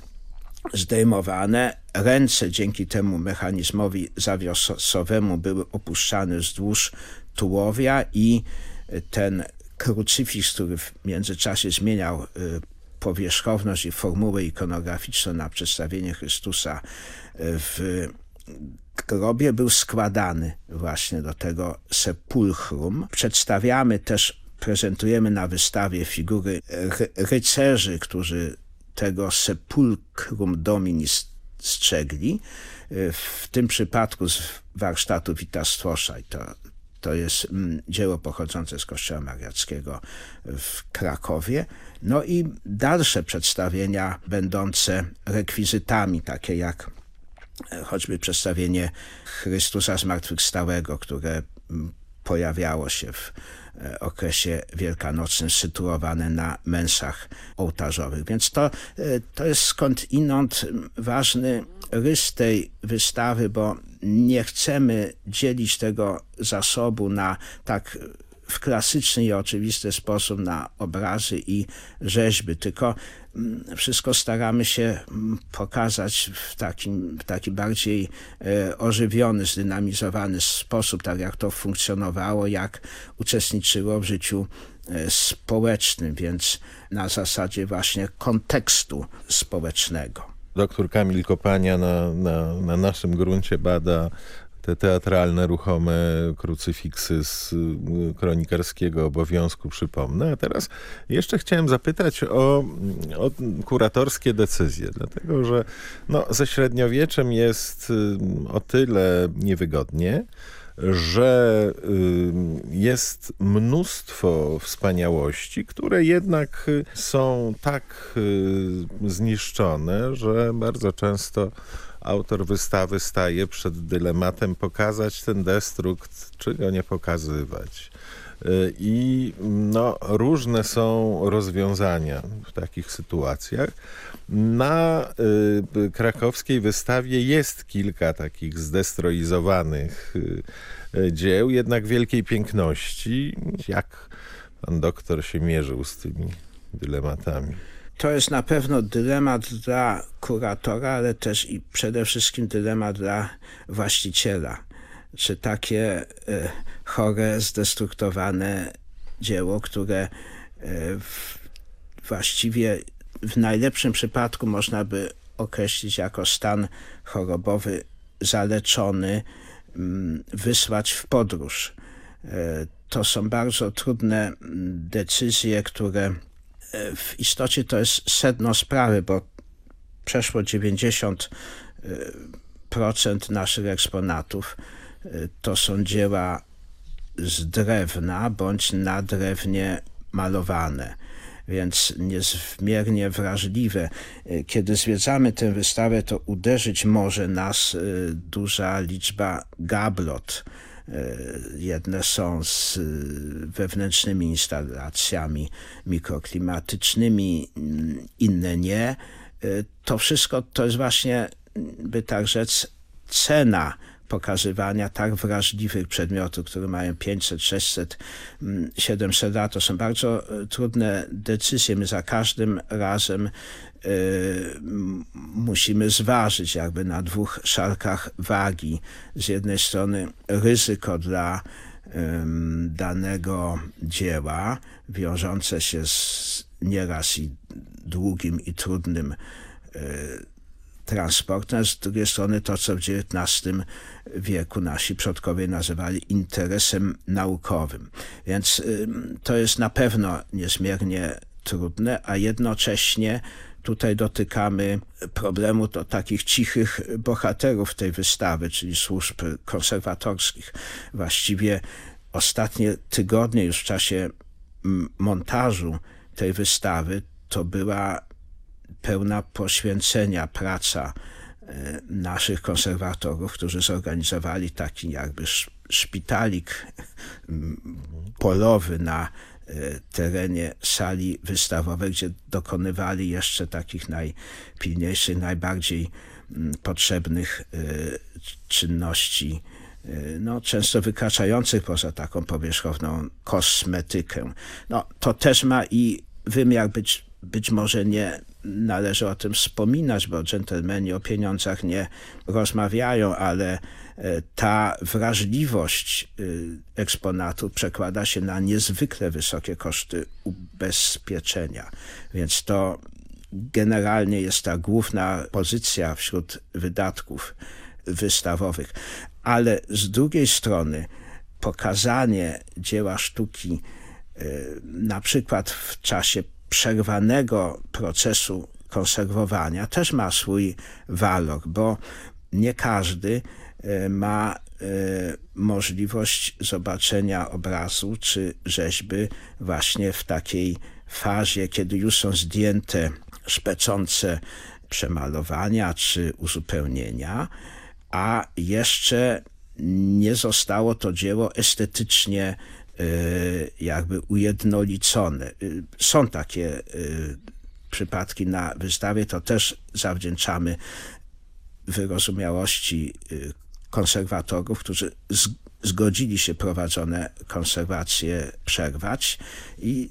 zdejmowane. Ręce dzięki temu mechanizmowi zawiosowemu były opuszczane wzdłuż tułowia i ten krucyfiks, który w międzyczasie zmieniał y, powierzchowność i formułę ikonograficzną na przedstawienie Chrystusa w grobie, był składany właśnie do tego sepulchrum. Przedstawiamy też, prezentujemy na wystawie figury ry rycerzy, którzy tego sepulchrum domini strzegli. W tym przypadku z warsztatu Wita Stwosza i to to jest mm, dzieło pochodzące z Kościoła Mariackiego w Krakowie. No i dalsze przedstawienia będące rekwizytami, takie jak choćby przedstawienie Chrystusa Zmartwychwstałego, które pojawiało się w okresie wielkanocnym, sytuowane na mensach ołtarzowych. Więc to, to jest skądinąd ważny rys tej wystawy, bo nie chcemy dzielić tego zasobu na tak w klasyczny i oczywisty sposób na obrazy i rzeźby, tylko wszystko staramy się pokazać w takim, w taki bardziej ożywiony, zdynamizowany sposób, tak jak to funkcjonowało, jak uczestniczyło w życiu społecznym, więc na zasadzie właśnie kontekstu społecznego. Doktor Kamil Kopania na, na, na naszym gruncie bada te teatralne, ruchome krucyfiksy z y, kronikarskiego obowiązku, przypomnę. A teraz jeszcze chciałem zapytać o, o kuratorskie decyzje, dlatego że no, ze średniowieczem jest y, o tyle niewygodnie, że y, jest mnóstwo wspaniałości, które jednak są tak zniszczone, że bardzo często autor wystawy staje przed dylematem pokazać ten destrukt, czy go nie pokazywać. I no, różne są rozwiązania w takich sytuacjach. Na y, krakowskiej wystawie jest kilka takich zdestroizowanych y, dzieł, jednak wielkiej piękności. Jak pan doktor się mierzył z tymi dylematami? To jest na pewno dylemat dla kuratora, ale też i przede wszystkim dylemat dla właściciela. Czy takie y, chore, zdestruktowane dzieło, które y, właściwie w najlepszym przypadku można by określić jako stan chorobowy zaleczony, mm, wysłać w podróż. E, to są bardzo trudne mm, decyzje, które e, w istocie to jest sedno sprawy, bo przeszło 90% e, naszych eksponatów to są dzieła z drewna bądź na drewnie malowane więc niezmiernie wrażliwe. E, kiedy zwiedzamy tę wystawę, to uderzyć może nas e, duża liczba gablot. E, jedne są z wewnętrznymi instalacjami mikroklimatycznymi, mm, inne nie. To wszystko to jest właśnie, by tak rzec, cena pokazywania tak wrażliwych przedmiotów, które mają 500, 600, 700 lat. To są bardzo e, trudne decyzje. My za każdym razem y, musimy zważyć jakby na dwóch szalkach wagi. Z jednej strony ryzyko dla y, danego dzieła wiążące się z nieraz i długim i trudnym y, transportem, z drugiej strony to, co w XIX wieku nasi przodkowie nazywali interesem naukowym. Więc to jest na pewno niezmiernie trudne, a jednocześnie tutaj dotykamy problemu to takich cichych bohaterów tej wystawy, czyli służb konserwatorskich. Właściwie ostatnie tygodnie już w czasie montażu tej wystawy to była pełna poświęcenia praca e, naszych konserwatorów, którzy zorganizowali taki jakby szpitalik polowy na terenie sali wystawowej, gdzie dokonywali jeszcze takich najpilniejszych, najbardziej potrzebnych e, czynności, no, często wykraczających poza taką powierzchowną kosmetykę. No, to też ma i wymiar być, być może nie należy o tym wspominać, bo dżentelmeni o pieniądzach nie rozmawiają, ale ta wrażliwość e, eksponatu przekłada się na niezwykle wysokie koszty ubezpieczenia. Więc to generalnie jest ta główna pozycja wśród wydatków wystawowych. Ale z drugiej strony pokazanie dzieła sztuki e, na przykład w czasie przerwanego procesu konserwowania też ma swój walor, bo nie każdy e, ma e, możliwość zobaczenia obrazu czy rzeźby właśnie w takiej fazie, kiedy już są zdjęte szpeczące przemalowania czy uzupełnienia, a jeszcze nie zostało to dzieło estetycznie Y, jakby ujednolicone. Są takie przypadki na wystawie, to też zawdzięczamy wyrozumiałości konserwatorów, którzy zgodzili się prowadzone konserwacje przerwać i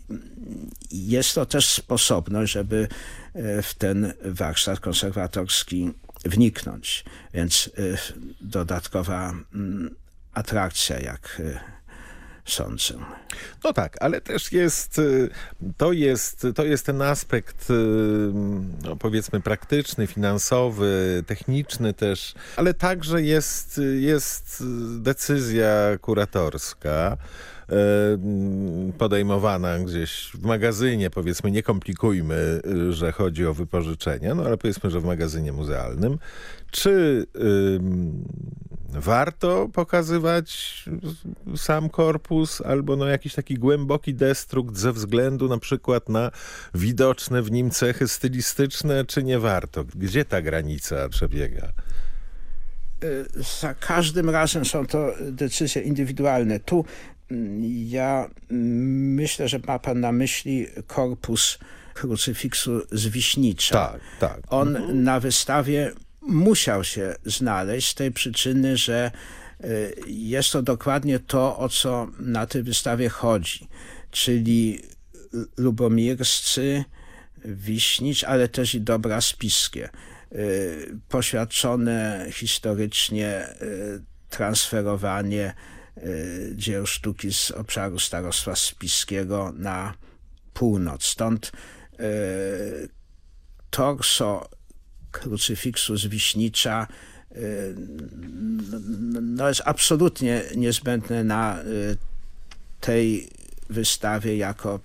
jest to też sposobność, żeby w ten warsztat konserwatorski wniknąć. Więc dodatkowa mm, atrakcja, jak sądzę. No tak, ale też jest, y, to jest, to jest ten aspekt, y, no powiedzmy, praktyczny, finansowy, techniczny też, ale także jest, jest decyzja kuratorska podejmowana gdzieś w magazynie, powiedzmy, nie komplikujmy, że chodzi o wypożyczenie, no ale powiedzmy, że w magazynie muzealnym. Czy warto pokazywać sam korpus albo no jakiś taki głęboki destrukt ze względu na przykład na widoczne w nim cechy stylistyczne, czy nie warto? Gdzie ta granica przebiega? Za każdym razem są to decyzje indywidualne. Tu mm, ja myślę, że ma pan na myśli korpus krucyfiksu z Wiśnicza. Tak, tak. On na wystawie musiał się znaleźć z tej przyczyny, że y, jest to dokładnie to, o co na tej wystawie chodzi. Czyli lubomirscy, Wiśnicz, ale też i dobra spiskie. Y, poświadczone historycznie y, transferowanie dzieł sztuki z obszaru starostwa spiskiego na północ. Stąd torso krucyfiksu z Wiśnicza y, no jest absolutnie niezbędne na y, tej wystawie jako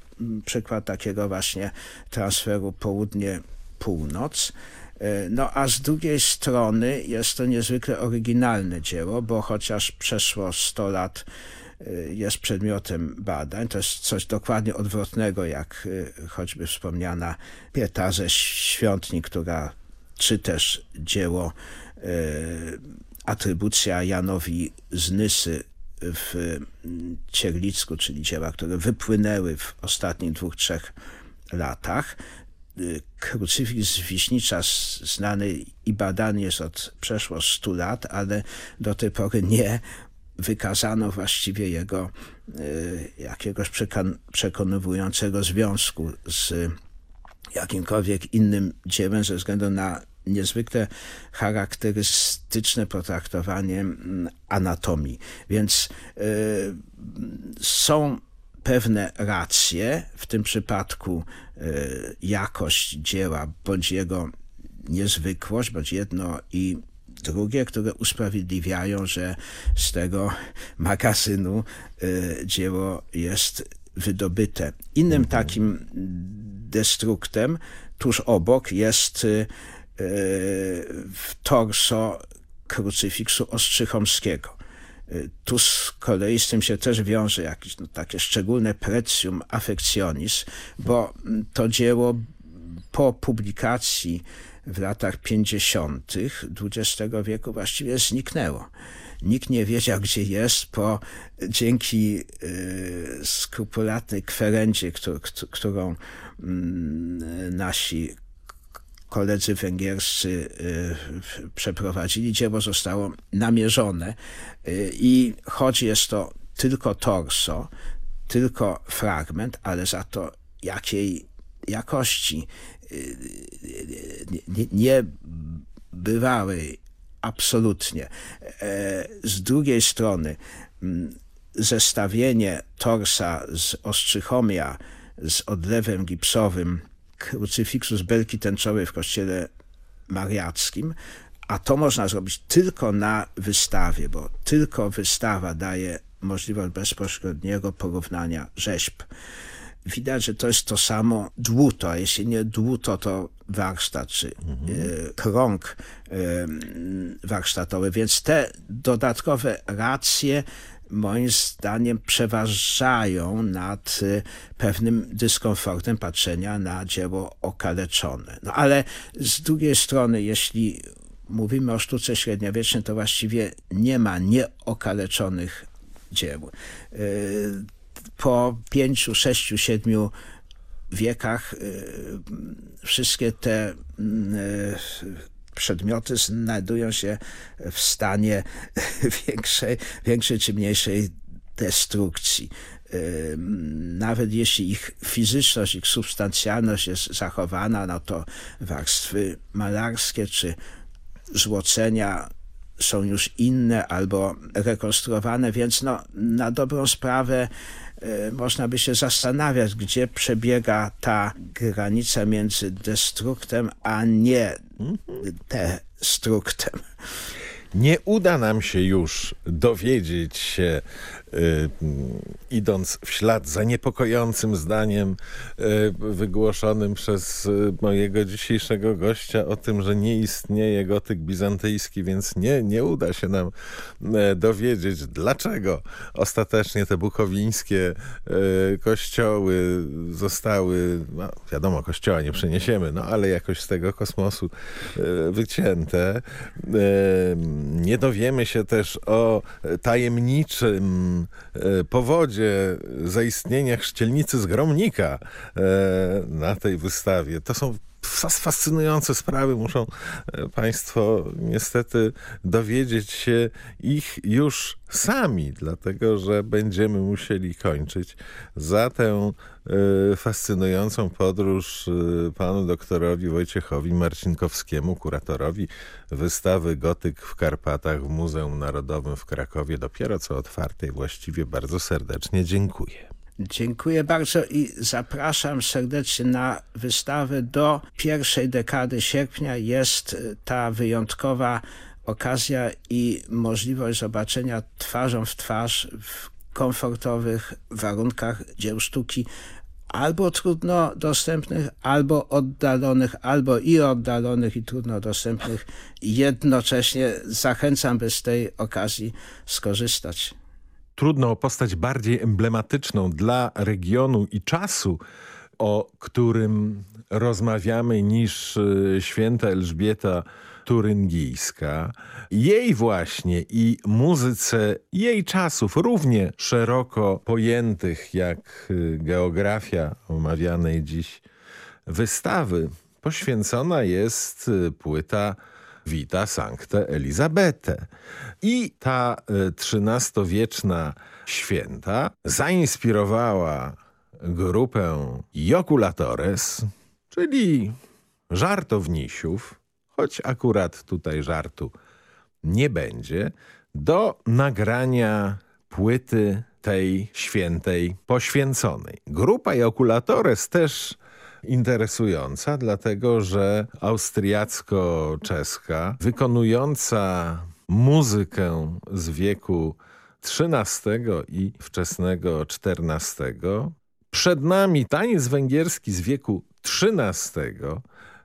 przykład takiego właśnie transferu południe-północ. Y, no a z drugiej strony jest to niezwykle oryginalne dzieło, bo chociaż przeszło 100 lat jest przedmiotem badań. To jest coś dokładnie odwrotnego, jak choćby wspomniana Pieta ze Świątni, która czy też dzieło e, atrybucja Janowi Znysy w mm, Cierlicku, czyli dzieła, które wypłynęły w ostatnich dwóch, trzech latach. E, krucyfiks Wiśnicza znany i badany jest od przeszło 100 lat, ale do tej pory nie wykazano właściwie jego y, jakiegoś przekonywującego związku z jakimkolwiek innym dziełem ze względu na niezwykle charakterystyczne potraktowanie mm, anatomii. Więc y, są pewne racje, w tym przypadku y, jakość dzieła, bądź jego niezwykłość, bądź jedno i drugie, które usprawiedliwiają, że z tego magazynu y, dzieło jest wydobyte. Innym mhm. takim destruktem tuż obok jest w torso krucyfiksu Ostrzychomskiego. Y, tu z kolei z tym się też wiąże jakieś no, takie szczególne precium affectionis, bo to dzieło po publikacji w latach 50. XX wieku właściwie zniknęło. Nikt nie wiedział, gdzie jest, bo dzięki y, skrupulatnej kwerendzie, którą, którą y, nasi koledzy węgierscy y, przeprowadzili, dzieło zostało namierzone y, i choć jest to tylko torso, tylko fragment, ale za to jakiej jakości nie, nie bywały absolutnie. E, z drugiej strony mm, zestawienie torsa z ostrzychomia z odlewem gipsowym krucyfiksus belki tęczowej w kościele mariackim, a to można zrobić tylko na wystawie, bo tylko wystawa daje możliwość bezpośredniego porównania rzeźb. Widać, że to jest to samo dłuto, a jeśli nie dłuto, to warsztat, czy mhm. y, krąg y, warsztatowy. Więc te dodatkowe racje moim zdaniem przeważają nad y, pewnym dyskomfortem patrzenia na dzieło okaleczone. No ale z drugiej strony, jeśli mówimy o sztuce średniowiecznej, to właściwie nie ma nieokaleczonych dzieł. Y, po pięciu, sześciu, siedmiu wiekach y, wszystkie te przedmioty znajdują się w stanie większej, większej czy mniejszej destrukcji. Nawet jeśli ich fizyczność, ich substancjalność jest zachowana, no to warstwy malarskie czy złocenia są już inne albo rekonstruowane, więc no, na dobrą sprawę e, można by się zastanawiać, gdzie przebiega ta granica między destruktem, a nie destruktem. Nie uda nam się już dowiedzieć się, idąc w ślad za niepokojącym zdaniem y, wygłoszonym przez y, mojego dzisiejszego gościa o tym, że nie istnieje gotyk bizantyjski, więc nie, nie uda się nam y, dowiedzieć, dlaczego ostatecznie te bukowińskie y, kościoły zostały, no, wiadomo, kościoła nie przeniesiemy, no ale jakoś z tego kosmosu y, wycięte. Y, nie dowiemy się też o tajemniczym e, powodzie zaistnienia chrzcielnicy z Gromnika e, na tej wystawie. To są fascynujące sprawy. Muszą e, Państwo niestety dowiedzieć się ich już sami, dlatego że będziemy musieli kończyć. Za tę e, fascynującą podróż e, panu doktorowi Wojciechowi Marcinkowskiemu, kuratorowi wystawy Gotyk w Karpatach w Muzeum Narodowym w Krakowie, dopiero co otwartej właściwie bardzo serdecznie dziękuję. Dziękuję bardzo i zapraszam serdecznie na wystawę do pierwszej dekady sierpnia. Jest y, ta wyjątkowa okazja i możliwość zobaczenia twarzą w twarz w komfortowych warunkach dzieł sztuki albo trudno dostępnych, albo oddalonych, albo i oddalonych i trudno dostępnych. Jednocześnie zachęcam, by z tej okazji skorzystać trudno o postać bardziej emblematyczną dla regionu i czasu, o którym rozmawiamy, niż y, święta Elżbieta Turyngijska. Jej właśnie i muzyce jej czasów, równie szeroko pojętych jak y, geografia omawianej dziś wystawy, poświęcona jest y, płyta Vita Sancte Elizabete. I ta XIII-wieczna święta zainspirowała grupę Jokulatores, czyli żartownisiów, choć akurat tutaj żartu nie będzie, do nagrania płyty tej świętej poświęconej. Grupa Jokulatores też interesująca, dlatego że austriacko-czeska, wykonująca muzykę z wieku XIII i wczesnego XIV. Przed nami taniec węgierski z wieku XIII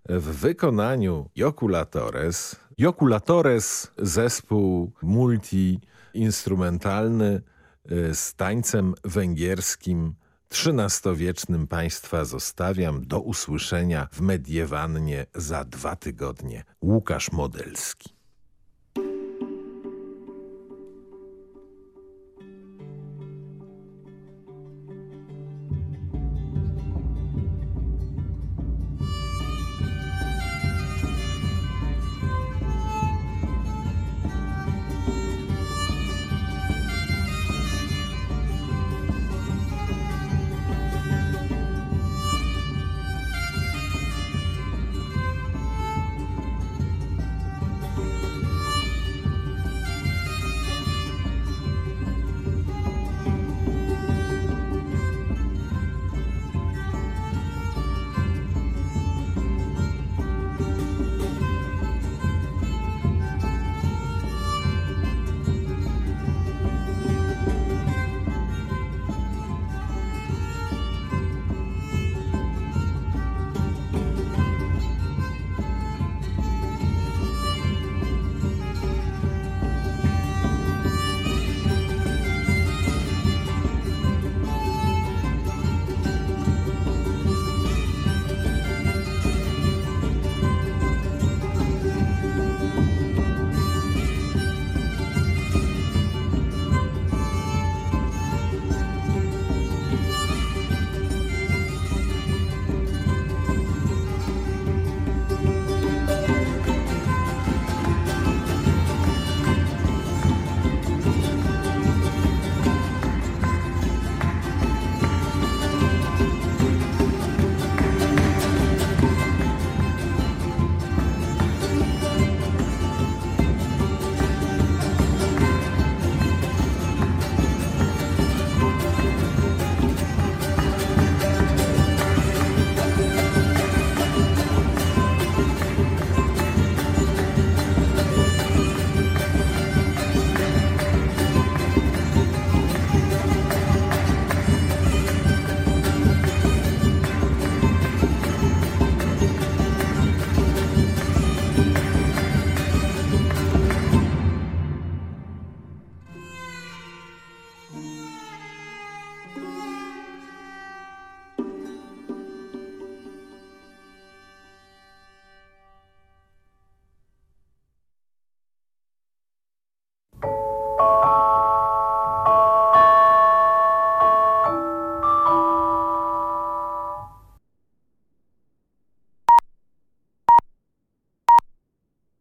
w wykonaniu Jokulatores. Jokulatores zespół multi-instrumentalny y, z tańcem węgierskim XIII-wiecznym Państwa zostawiam. Do usłyszenia w Mediewannie za dwa tygodnie. Łukasz Modelski.